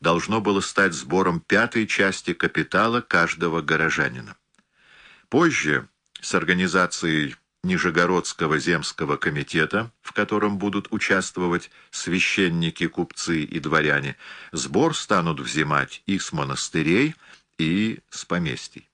должно было стать сбором пятой части капитала каждого горожанина. Позже с организацией Нижегородского земского комитета, в котором будут участвовать священники, купцы и дворяне, сбор станут взимать и с монастырей, и с поместий.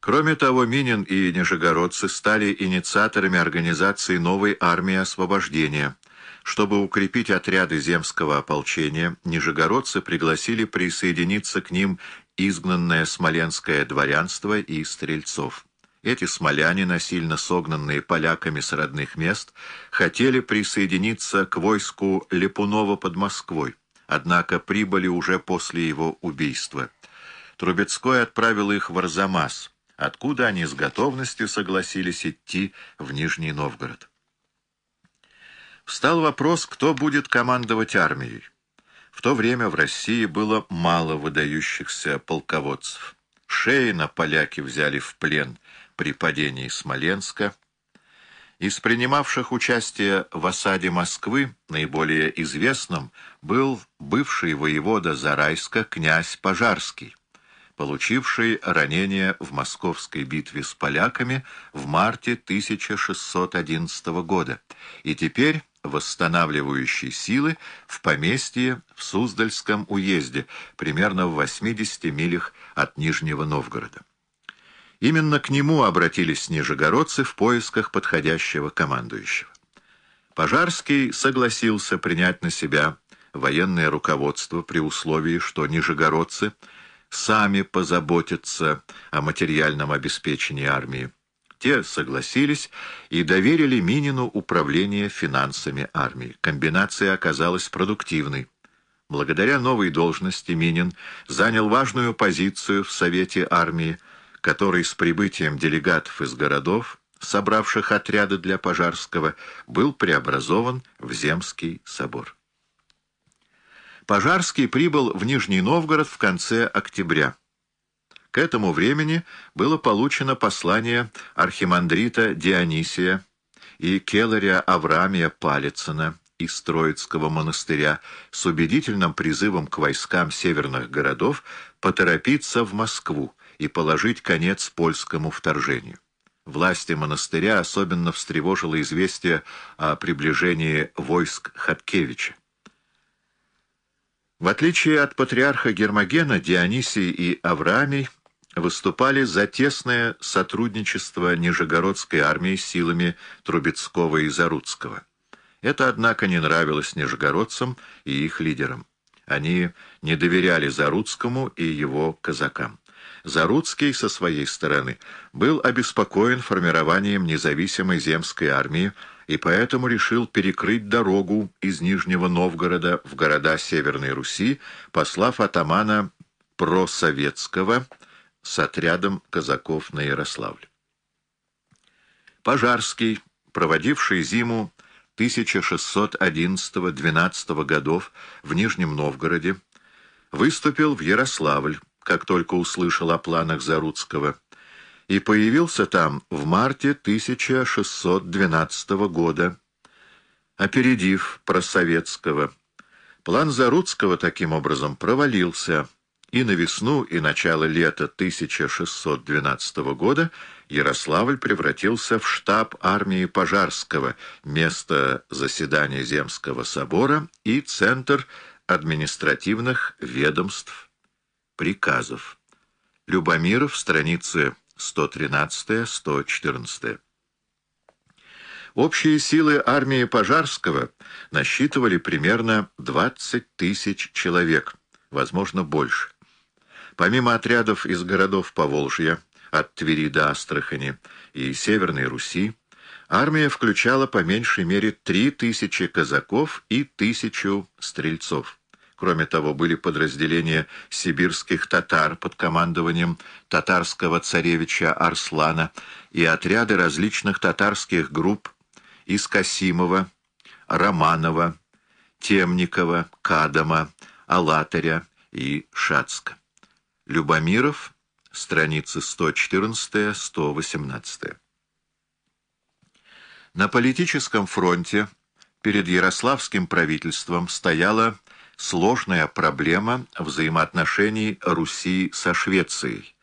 Кроме того, Минин и нижегородцы стали инициаторами организации новой армии освобождения. Чтобы укрепить отряды земского ополчения, нижегородцы пригласили присоединиться к ним изгнанное смоленское дворянство и стрельцов. Эти смоляне, насильно согнанные поляками с родных мест, хотели присоединиться к войску Лепунова под Москвой, однако прибыли уже после его убийства. Трубецкой отправил их в Арзамас, откуда они с готовностью согласились идти в Нижний Новгород. Встал вопрос, кто будет командовать армией. В то время в России было мало выдающихся полководцев. Шейна поляки взяли в плен при падении Смоленска. Из принимавших участие в осаде Москвы наиболее известным был бывший воевода Зарайска князь Пожарский получивший ранение в московской битве с поляками в марте 1611 года, и теперь восстанавливающий силы в поместье в Суздальском уезде, примерно в 80 милях от Нижнего Новгорода. Именно к нему обратились нижегородцы в поисках подходящего командующего. Пожарский согласился принять на себя военное руководство при условии, что нижегородцы – сами позаботятся о материальном обеспечении армии. Те согласились и доверили Минину управление финансами армии. Комбинация оказалась продуктивной. Благодаря новой должности Минин занял важную позицию в Совете армии, который с прибытием делегатов из городов, собравших отряды для Пожарского, был преобразован в Земский собор. Пожарский прибыл в Нижний Новгород в конце октября. К этому времени было получено послание архимандрита Дионисия и келаря Авраамия Палицына из Троицкого монастыря с убедительным призывом к войскам северных городов поторопиться в Москву и положить конец польскому вторжению. Власти монастыря особенно встревожило известие о приближении войск Хаткевича. В отличие от патриарха Гермогена, Дионисий и Авраамий выступали за тесное сотрудничество Нижегородской армии с силами Трубецкого и Заруцкого. Это, однако, не нравилось нижегородцам и их лидерам. Они не доверяли Заруцкому и его казакам. Заруцкий, со своей стороны, был обеспокоен формированием независимой земской армии и поэтому решил перекрыть дорогу из Нижнего Новгорода в города Северной Руси, послав атамана просоветского с отрядом казаков на Ярославль. Пожарский, проводивший зиму 1611-12 годов в Нижнем Новгороде, выступил в Ярославль, как только услышал о планах Заруцкого, и появился там в марте 1612 года, опередив просоветского. План Заруцкого таким образом провалился, и на весну и начало лета 1612 года Ярославль превратился в штаб армии Пожарского, место заседания Земского собора и центр административных ведомств, приказов. Любомиров, страницы 113-114. Общие силы армии Пожарского насчитывали примерно 20 тысяч человек, возможно, больше. Помимо отрядов из городов Поволжья, от Твери до Астрахани и Северной Руси, армия включала по меньшей мере 3 тысячи казаков и тысячу стрельцов. Кроме того, были подразделения сибирских татар под командованием татарского царевича Арслана и отряды различных татарских групп из Касимова, Романова, Темникова, Кадама, Алатаря и Шацка. Любомиров, страницы 114-118. На политическом фронте перед Ярославским правительством стояла сложная проблема взаимоотношений Руси со Швецией,